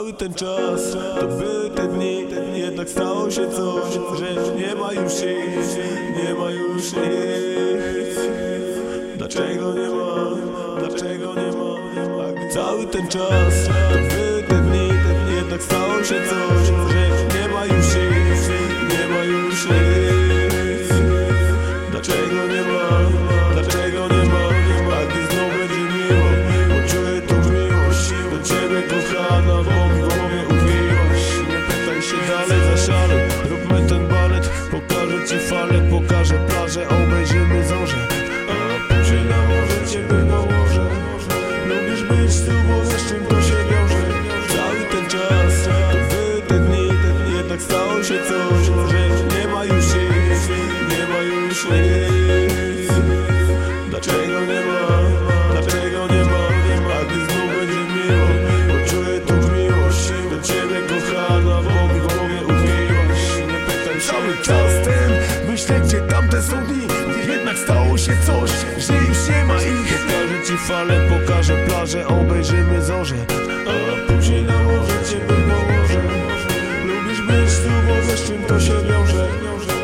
Cały ten czas to były te dni, jednak stało się coś, że nie ma już nic, nie ma już nic. Dlaczego nie ma, dlaczego nie ma? Cały ten czas to były dalej za szale, róbmy ten balet, pokażę ci falę, pokażę plażę, obejrzymy zorze. A później na morze ciebie nałożę. Lubisz być tu, bo wiesz czym to się wiąże. Cały ten czas, były te dni, jednak stało się coś, że co z tym? Myślę, gdzie tamte są dni Jednak stało się coś, że już nie ma ich. Pokażę ci fale, pokażę plażę Obejrzymy zorze. A później na morze ciebie położę Lubisz być tu, bo ze czym to się wiąże.